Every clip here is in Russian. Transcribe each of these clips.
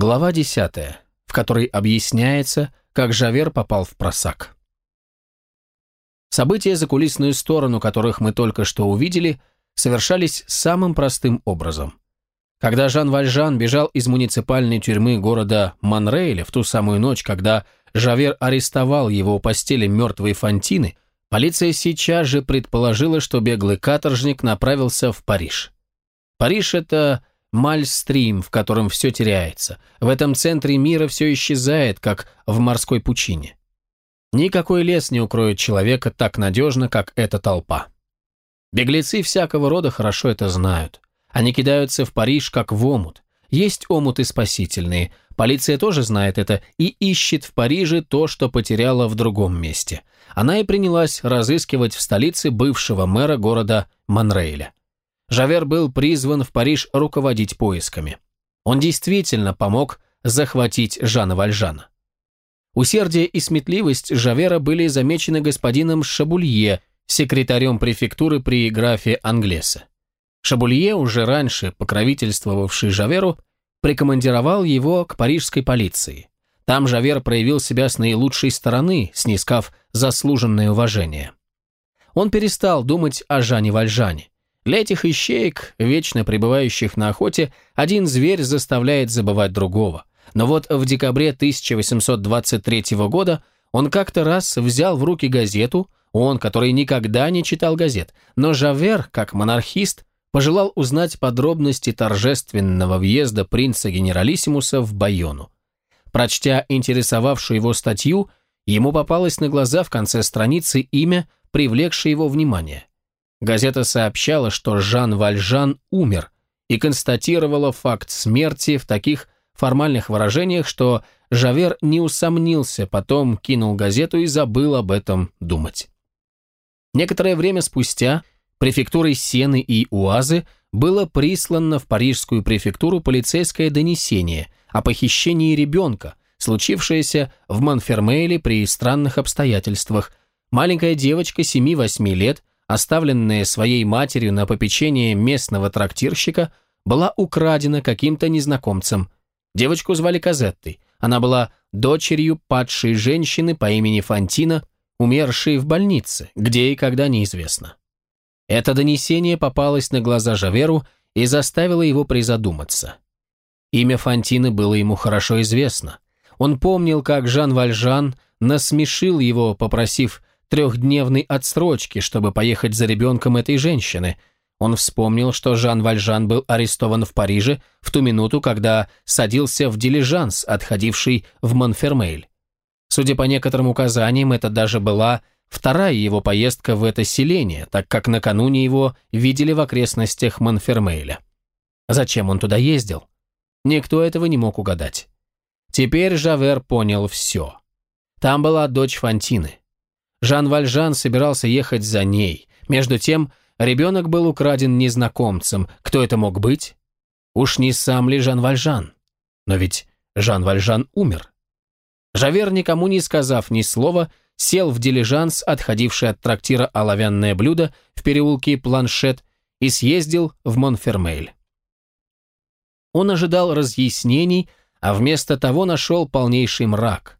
Глава 10, в которой объясняется, как Жавер попал в просак. События, за кулисную сторону которых мы только что увидели, совершались самым простым образом. Когда Жан Вальжан бежал из муниципальной тюрьмы города Монрейля в ту самую ночь, когда Жавер арестовал его у постели мертвой Фонтины, полиция сейчас же предположила, что беглый каторжник направился в Париж. Париж – это мальстрим, в котором все теряется. В этом центре мира все исчезает, как в морской пучине. Никакой лес не укроет человека так надежно, как эта толпа. Беглецы всякого рода хорошо это знают. Они кидаются в Париж как в омут. Есть омуты спасительные. Полиция тоже знает это и ищет в Париже то, что потеряла в другом месте. Она и принялась разыскивать в столице бывшего мэра города Монрейля. Жавер был призван в Париж руководить поисками. Он действительно помог захватить Жана Вальжана. Усердие и сметливость Жавера были замечены господином Шабулье, секретарем префектуры при графе Англеса. Шабулье, уже раньше покровительствовавший Жаверу, прикомандировал его к парижской полиции. Там Жавер проявил себя с наилучшей стороны, снискав заслуженное уважение. Он перестал думать о Жане Вальжане. Для этих ищеек, вечно пребывающих на охоте, один зверь заставляет забывать другого. Но вот в декабре 1823 года он как-то раз взял в руки газету, он, который никогда не читал газет, но Жавер, как монархист, пожелал узнать подробности торжественного въезда принца-генералиссимуса в Байону. Прочтя интересовавшую его статью, ему попалось на глаза в конце страницы имя, привлекшее его внимание. Газета сообщала, что Жан Вальжан умер и констатировала факт смерти в таких формальных выражениях, что Жавер не усомнился, потом кинул газету и забыл об этом думать. Некоторое время спустя префектурой Сены и Уазы было прислано в парижскую префектуру полицейское донесение о похищении ребенка, случившееся в Монфермейле при странных обстоятельствах. Маленькая девочка 7-8 лет, оставленная своей матерью на попечение местного трактирщика, была украдена каким-то незнакомцем. Девочку звали Казеттой. Она была дочерью падшей женщины по имени Фантина, умершей в больнице, где и когда неизвестно. Это донесение попалось на глаза Жаверу и заставило его призадуматься. Имя Фантины было ему хорошо известно. Он помнил, как Жан Вальжан насмешил его, попросив трехдневной отсрочки, чтобы поехать за ребенком этой женщины. Он вспомнил, что Жан Вальжан был арестован в Париже в ту минуту, когда садился в дилижанс, отходивший в Монфермейль. Судя по некоторым указаниям, это даже была Вторая его поездка в это селение, так как накануне его видели в окрестностях Монфермейля. Зачем он туда ездил? Никто этого не мог угадать. Теперь Жавер понял все. Там была дочь Фантины. Жан Вальжан собирался ехать за ней. Между тем, ребенок был украден незнакомцем. Кто это мог быть? Уж не сам ли Жан Вальжан? Но ведь Жан Вальжан умер. Жавер, никому не сказав ни слова, сел в дилижанс, отходивший от трактира «Оловянное блюдо» в переулке Планшет, и съездил в Монфермейль. Он ожидал разъяснений, а вместо того нашел полнейший мрак.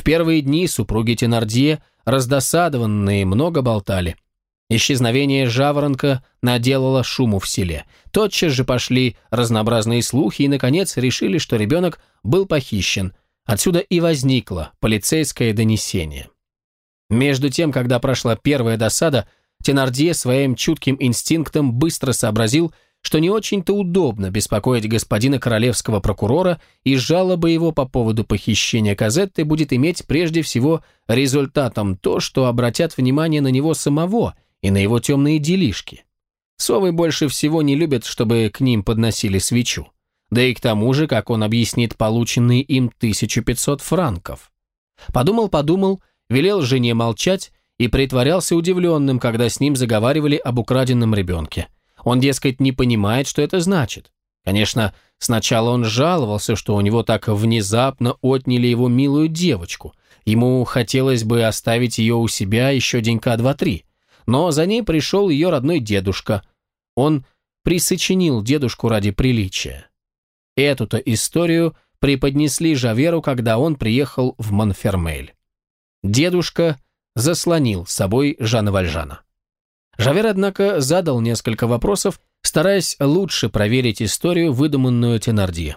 В первые дни супруги Тенардье, раздосадованные, много болтали. Исчезновение жаворонка наделало шуму в селе. Тотчас же пошли разнообразные слухи и, наконец, решили, что ребенок был похищен. Отсюда и возникло полицейское донесение. Между тем, когда прошла первая досада, Тенардье своим чутким инстинктом быстро сообразил, что не очень-то удобно беспокоить господина королевского прокурора, и жалоба его по поводу похищения Казетты будет иметь прежде всего результатом то, что обратят внимание на него самого и на его темные делишки. Совы больше всего не любят, чтобы к ним подносили свечу. Да и к тому же, как он объяснит полученные им 1500 франков. Подумал-подумал велел жене молчать и притворялся удивленным, когда с ним заговаривали об украденном ребенке. Он, дескать, не понимает, что это значит. Конечно, сначала он жаловался, что у него так внезапно отняли его милую девочку. Ему хотелось бы оставить ее у себя еще денька два-три. Но за ней пришел ее родной дедушка. Он присочинил дедушку ради приличия. Эту-то историю преподнесли Жаверу, когда он приехал в Монфермель. Дедушка заслонил собой Жана Вальжана. Жавер, однако, задал несколько вопросов, стараясь лучше проверить историю, выдуманную Тенардье.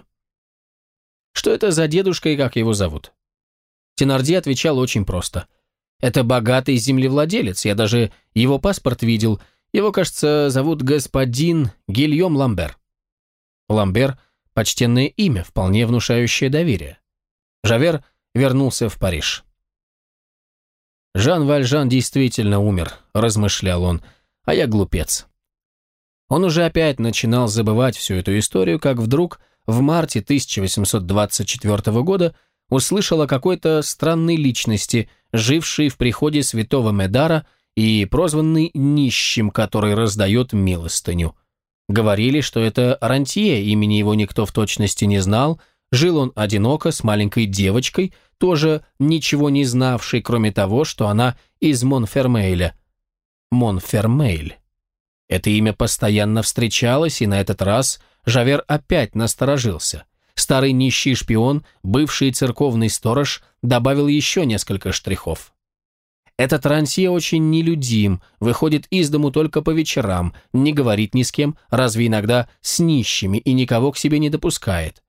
Что это за дедушка и как его зовут? Тенардье отвечал очень просто. Это богатый землевладелец, я даже его паспорт видел. Его, кажется, зовут господин Гильем Ламбер. Ламбер – почтенное имя, вполне внушающее доверие. Жавер вернулся в Париж. «Жан Вальжан действительно умер», – размышлял он, – «а я глупец». Он уже опять начинал забывать всю эту историю, как вдруг в марте 1824 года услышал о какой-то странной личности, жившей в приходе святого Медара и прозванный нищим, который раздает милостыню. Говорили, что это Рантье, имени его никто в точности не знал, жил он одиноко с маленькой девочкой, тоже ничего не знавшей, кроме того, что она из Монфермейля. Монфермейль. Это имя постоянно встречалось, и на этот раз Жавер опять насторожился. Старый нищий шпион, бывший церковный сторож, добавил еще несколько штрихов. Этот Рансье очень нелюдим, выходит из дому только по вечерам, не говорит ни с кем, разве иногда с нищими и никого к себе не допускает.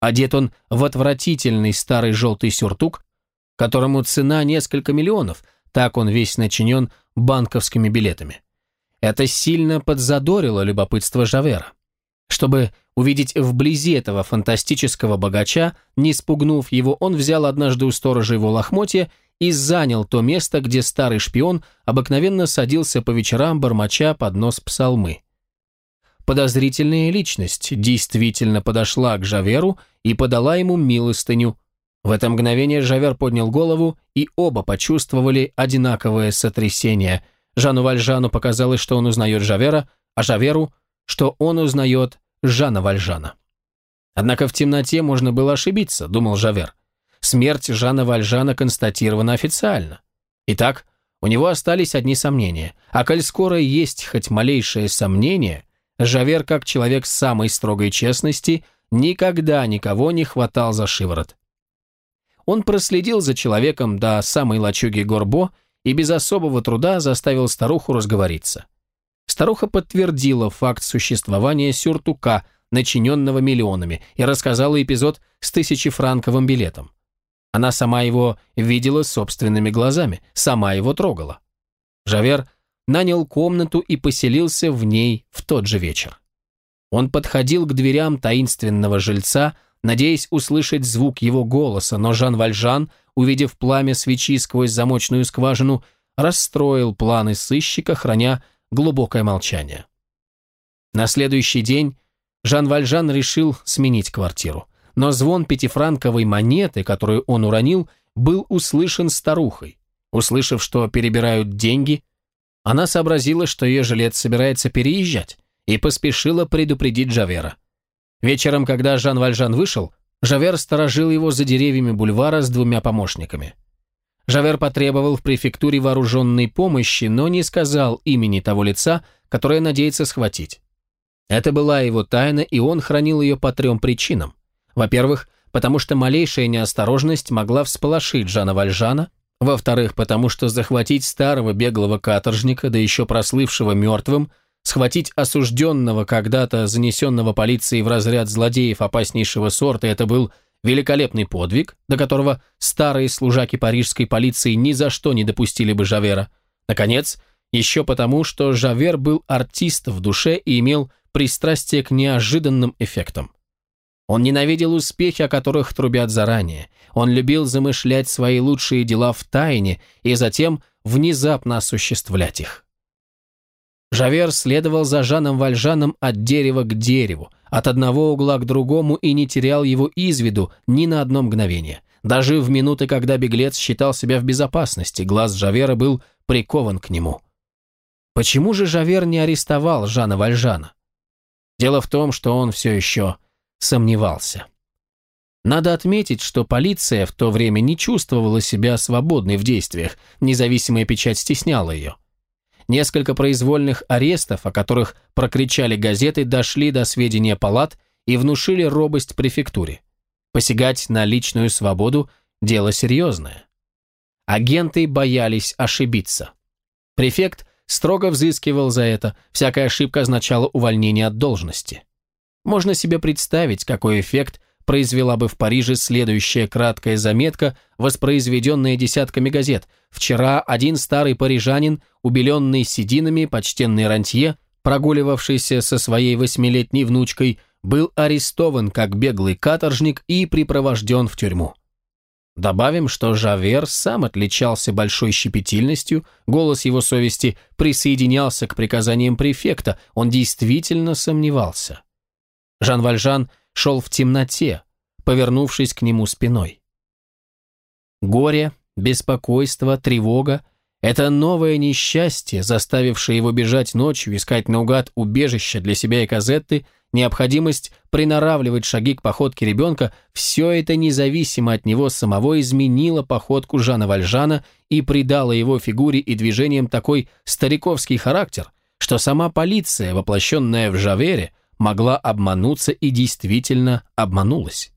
Одет он в отвратительный старый желтый сюртук, которому цена несколько миллионов, так он весь начинен банковскими билетами. Это сильно подзадорило любопытство Жавера. Чтобы увидеть вблизи этого фантастического богача, не спугнув его, он взял однажды у сторожа его лохмотья и занял то место, где старый шпион обыкновенно садился по вечерам, бормоча под нос псалмы. Подозрительная личность действительно подошла к Жаверу и подала ему милостыню. В это мгновение Жавер поднял голову, и оба почувствовали одинаковое сотрясение. Жану Вальжану показалось, что он узнает Жавера, а Жаверу, что он узнает Жана Вальжана. Однако в темноте можно было ошибиться, думал Жавер. Смерть Жана Вальжана констатирована официально. Итак, у него остались одни сомнения. А коль скоро есть хоть малейшее сомнение, Жавер, как человек с самой строгой честности, никогда никого не хватал за шиворот. Он проследил за человеком до самой лачуги Горбо и без особого труда заставил старуху разговориться. Старуха подтвердила факт существования сюртука, начиненного миллионами, и рассказала эпизод с тысячефранковым билетом. Она сама его видела собственными глазами, сама его трогала. Жавер нанял комнату и поселился в ней в тот же вечер. Он подходил к дверям таинственного жильца, надеясь услышать звук его голоса, но Жан Вальжан, увидев пламя свечи сквозь замочную скважину, расстроил планы сыщика, храня глубокое молчание. На следующий день Жан Вальжан решил сменить квартиру но звон пятифранковой монеты, которую он уронил, был услышан старухой. Услышав, что перебирают деньги, она сообразила, что ее жилец собирается переезжать, и поспешила предупредить Жавера. Вечером, когда Жан Вальжан вышел, Жавер сторожил его за деревьями бульвара с двумя помощниками. Жавер потребовал в префектуре вооруженной помощи, но не сказал имени того лица, которое надеется схватить. Это была его тайна, и он хранил ее по трем причинам. Во-первых, потому что малейшая неосторожность могла всполошить Жана Вальжана, во-вторых, потому что захватить старого беглого каторжника, да еще прослывшего мертвым, схватить осужденного когда-то, занесенного полицией в разряд злодеев опаснейшего сорта, это был великолепный подвиг, до которого старые служаки парижской полиции ни за что не допустили бы Жавера. Наконец, еще потому, что Жавер был артист в душе и имел пристрастие к неожиданным эффектам. Он ненавидел успехи, о которых трубят заранее. Он любил замышлять свои лучшие дела в тайне и затем внезапно осуществлять их. Жавер следовал за Жаном Вальжаном от дерева к дереву, от одного угла к другому и не терял его из виду ни на одно мгновение. Даже в минуты, когда беглец считал себя в безопасности, глаз Жавера был прикован к нему. Почему же Жавер не арестовал Жана Вальжана? Дело в том, что он все еще сомневался. Надо отметить, что полиция в то время не чувствовала себя свободной в действиях, независимая печать стесняла ее. Несколько произвольных арестов, о которых прокричали газеты, дошли до сведения палат и внушили робость префектуре. Посягать на личную свободу – дело серьезное. Агенты боялись ошибиться. Префект строго взыскивал за это, всякая ошибка означала увольнение от должности. Можно себе представить, какой эффект произвела бы в Париже следующая краткая заметка, воспроизведенная десятками газет. Вчера один старый парижанин, убеленный сединами, почтенный рантье, прогуливавшийся со своей восьмилетней внучкой, был арестован как беглый каторжник и припровожден в тюрьму. Добавим, что Жавер сам отличался большой щепетильностью, голос его совести присоединялся к приказаниям префекта, он действительно сомневался. Жан Вальжан шел в темноте, повернувшись к нему спиной. Горе, беспокойство, тревога – это новое несчастье, заставившее его бежать ночью, искать наугад убежище для себя и Казетты – необходимость приноравливать шаги к походке ребенка, все это независимо от него самого изменило походку Жана Вальжана и придало его фигуре и движениям такой стариковский характер, что сама полиция, воплощенная в Жавере, могла обмануться и действительно обманулась.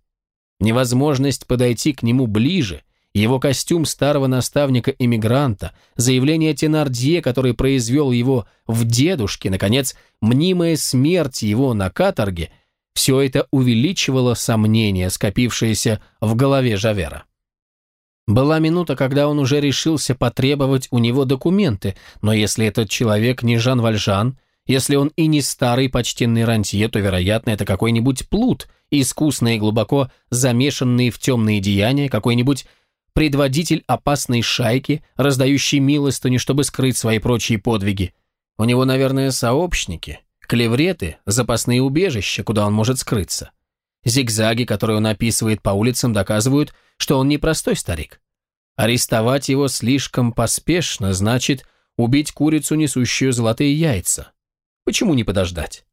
Невозможность подойти к нему ближе – его костюм старого наставника-иммигранта, заявление Тенардье, который произвел его в дедушке, наконец, мнимая смерть его на каторге, все это увеличивало сомнения, скопившиеся в голове Жавера. Была минута, когда он уже решился потребовать у него документы, но если этот человек не Жан Вальжан, если он и не старый почтенный рантье, то, вероятно, это какой-нибудь плут, искусный и глубоко замешанный в темные деяния, какой-нибудь предводитель опасной шайки, раздающий милостыню, чтобы скрыть свои прочие подвиги. У него, наверное, сообщники, клевреты, запасные убежища, куда он может скрыться. Зигзаги, которые он описывает по улицам, доказывают, что он не простой старик. Арестовать его слишком поспешно значит убить курицу, несущую золотые яйца. Почему не подождать?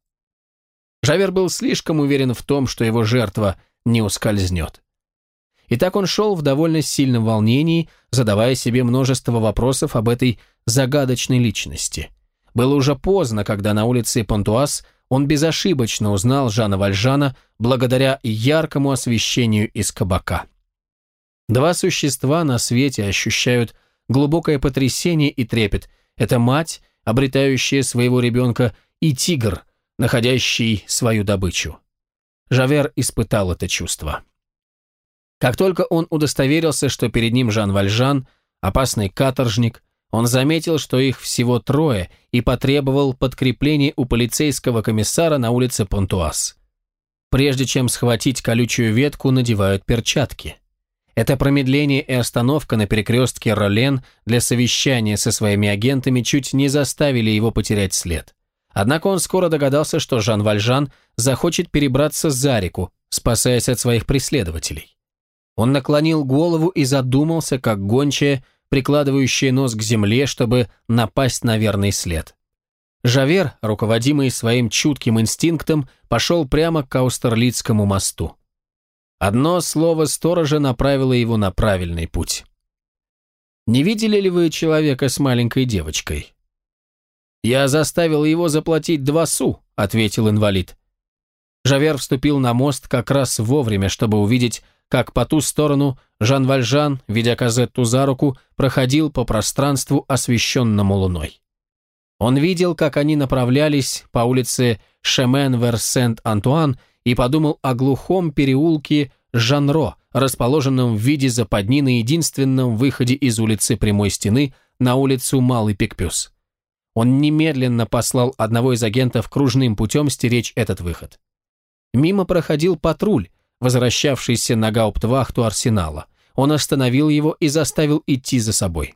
Жавер был слишком уверен в том, что его жертва не ускользнет. И так он шел в довольно сильном волнении, задавая себе множество вопросов об этой загадочной личности. Было уже поздно, когда на улице Понтуаз он безошибочно узнал Жана Вальжана благодаря яркому освещению из кабака. Два существа на свете ощущают глубокое потрясение и трепет. Это мать, обретающая своего ребенка, и тигр, находящий свою добычу. Жавер испытал это чувство. Как только он удостоверился, что перед ним Жан Вальжан, опасный каторжник, он заметил, что их всего трое, и потребовал подкрепления у полицейского комиссара на улице Понтуаз. Прежде чем схватить колючую ветку, надевают перчатки. Это промедление и остановка на перекрестке Ролен для совещания со своими агентами чуть не заставили его потерять след. Однако он скоро догадался, что Жан Вальжан захочет перебраться за реку, спасаясь от своих преследователей. Он наклонил голову и задумался, как гончая, прикладывающая нос к земле, чтобы напасть на верный след. Жавер, руководимый своим чутким инстинктом, пошел прямо к Аустерлицкому мосту. Одно слово сторожа направило его на правильный путь. «Не видели ли вы человека с маленькой девочкой?» «Я заставил его заплатить два су», — ответил инвалид. Жавер вступил на мост как раз вовремя, чтобы увидеть как по ту сторону Жан Вальжан, ведя Казетту за руку, проходил по пространству, освещенному луной. Он видел, как они направлялись по улице Шемен-Вер-Сент-Антуан и подумал о глухом переулке Жанро, расположенном в виде западни на единственном выходе из улицы Прямой Стены на улицу Малый Пикпюс. Он немедленно послал одного из агентов кружным путем стеречь этот выход. Мимо проходил патруль, возвращавшийся на гауптвахту арсенала. Он остановил его и заставил идти за собой.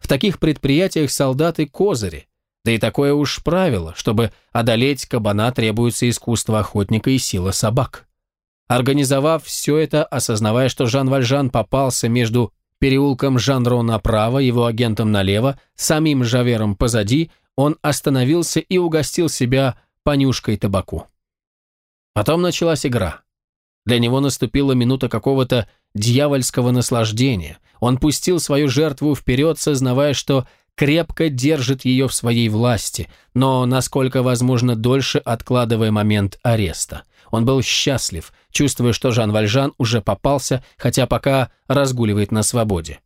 В таких предприятиях солдаты козыри, да и такое уж правило, чтобы одолеть кабана требуется искусство охотника и сила собак. Организовав все это, осознавая, что Жан Вальжан попался между переулком Жанро направо, его агентом налево, самим Жавером позади, он остановился и угостил себя понюшкой табаку. Потом началась игра. Для него наступила минута какого-то дьявольского наслаждения. Он пустил свою жертву вперед, сознавая, что крепко держит ее в своей власти, но, насколько возможно, дольше откладывая момент ареста. Он был счастлив, чувствуя, что Жан Вальжан уже попался, хотя пока разгуливает на свободе.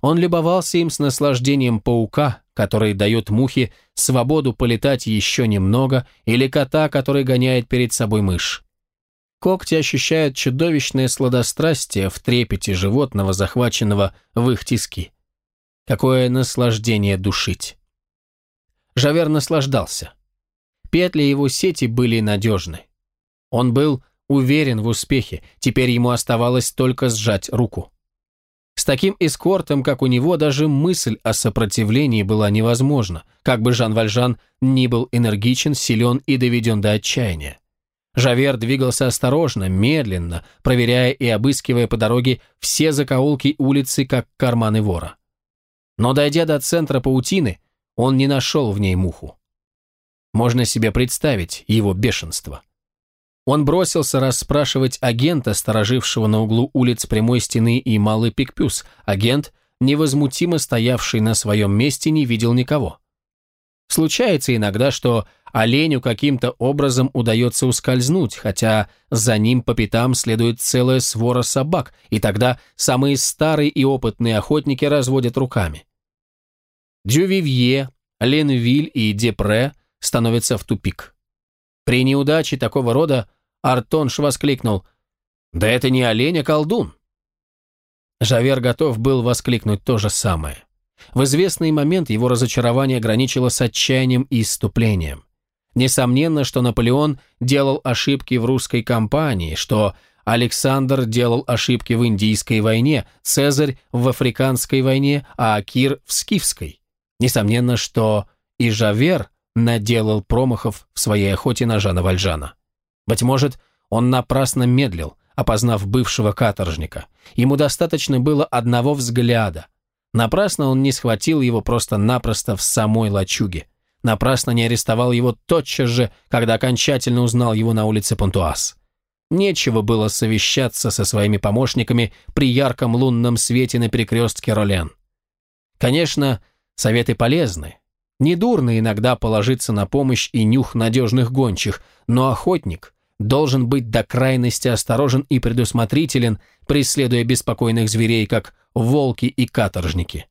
Он любовался им с наслаждением паука, который дает мухе свободу полетать еще немного, или кота, который гоняет перед собой мышь. Когти ощущают чудовищное сладострастие в трепете животного, захваченного в их тиски. Какое наслаждение душить! Жавер наслаждался. Петли его сети были надежны. Он был уверен в успехе, теперь ему оставалось только сжать руку. С таким эскортом, как у него, даже мысль о сопротивлении была невозможна, как бы Жан Вальжан ни был энергичен, силен и доведен до отчаяния. Жавер двигался осторожно, медленно, проверяя и обыскивая по дороге все закоулки улицы, как карманы вора. Но дойдя до центра паутины, он не нашел в ней муху. Можно себе представить его бешенство. Он бросился расспрашивать агента, сторожившего на углу улиц Прямой Стены и Малый Пикпюс. Агент, невозмутимо стоявший на своем месте, не видел никого. Случается иногда, что оленю каким-то образом удается ускользнуть, хотя за ним по пятам следует целая свора собак, и тогда самые старые и опытные охотники разводят руками. Дювивье, Ленвиль и Депре становятся в тупик. При неудаче такого рода Артонш воскликнул «Да это не олень, а колдун!» Жавер готов был воскликнуть то же самое. В известный момент его разочарование граничило с отчаянием и иступлением. Несомненно, что Наполеон делал ошибки в русской кампании, что Александр делал ошибки в Индийской войне, Цезарь в Африканской войне, а Кир в Скифской. Несомненно, что и Жавер наделал промахов в своей охоте на Жана Вальжана. Быть может, он напрасно медлил, опознав бывшего каторжника. Ему достаточно было одного взгляда. Напрасно он не схватил его просто-напросто в самой лачуге. Напрасно не арестовал его тотчас же, когда окончательно узнал его на улице Понтуаз. Нечего было совещаться со своими помощниками при ярком лунном свете на перекрестке Ролен. Конечно, советы полезны, Недурно иногда положиться на помощь и нюх надежных гончих, но охотник должен быть до крайности осторожен и предусмотрителен, преследуя беспокойных зверей, как волки и каторжники.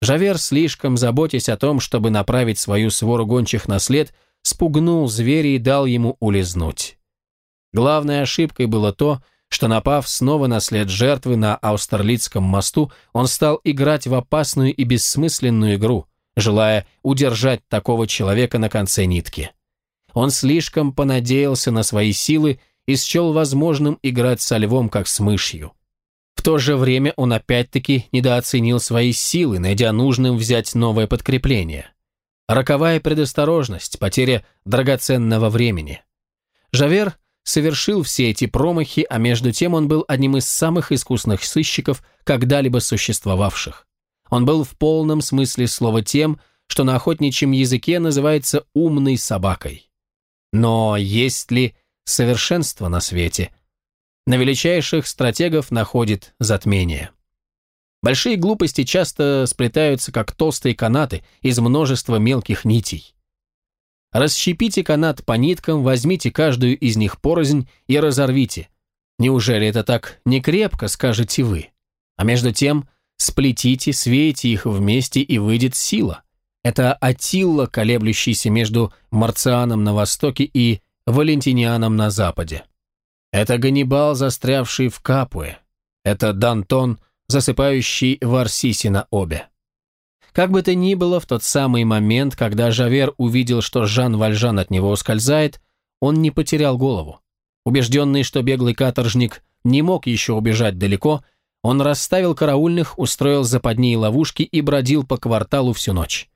Жавер, слишком заботясь о том, чтобы направить свою свору гончих на след, спугнул зверя и дал ему улизнуть. Главной ошибкой было то, что, напав снова на след жертвы на Аустерлицком мосту, он стал играть в опасную и бессмысленную игру – желая удержать такого человека на конце нитки. Он слишком понадеялся на свои силы и счел возможным играть со львом, как с мышью. В то же время он опять-таки недооценил свои силы, найдя нужным взять новое подкрепление. Роковая предосторожность, потеря драгоценного времени. Жавер совершил все эти промахи, а между тем он был одним из самых искусных сыщиков, когда-либо существовавших. Он был в полном смысле слова тем, что на охотничьем языке называется «умной собакой». Но есть ли совершенство на свете? На величайших стратегов находит затмение. Большие глупости часто сплетаются, как толстые канаты, из множества мелких нитей. Расщепите канат по ниткам, возьмите каждую из них порознь и разорвите. Неужели это так не крепко, скажете вы? А между тем, Сплетите, свейте их вместе, и выйдет сила. Это Атилла, колеблющийся между Марцианом на востоке и Валентинианом на западе. Это Ганнибал, застрявший в Капуе. Это Дантон, засыпающий в Арсисе на обе. Как бы то ни было, в тот самый момент, когда Жавер увидел, что Жан Вальжан от него ускользает, он не потерял голову. Убежденный, что беглый каторжник не мог еще убежать далеко, он расставил караульных, устроил западни и ловушки и бродил по кварталу всю ночь.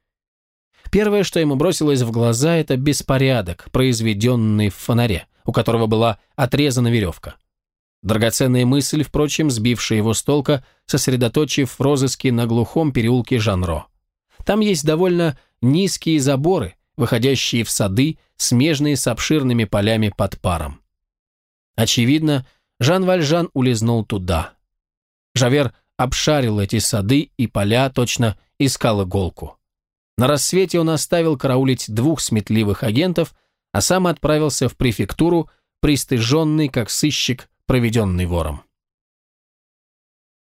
Первое, что ему бросилось в глаза, это беспорядок, произведенный в фонаре, у которого была отрезана веревка. Драгоценная мысль, впрочем, сбившая его с толка, сосредоточив розыске на глухом переулке Жанро. Там есть довольно низкие заборы, выходящие в сады, смежные с обширными полями под паром. Очевидно, Жан Вальжан улизнул туда. Жавер обшарил эти сады и поля, точно искал иголку. На рассвете он оставил караулить двух сметливых агентов, а сам отправился в префектуру пристыженный, как сыщик, проведенный вором.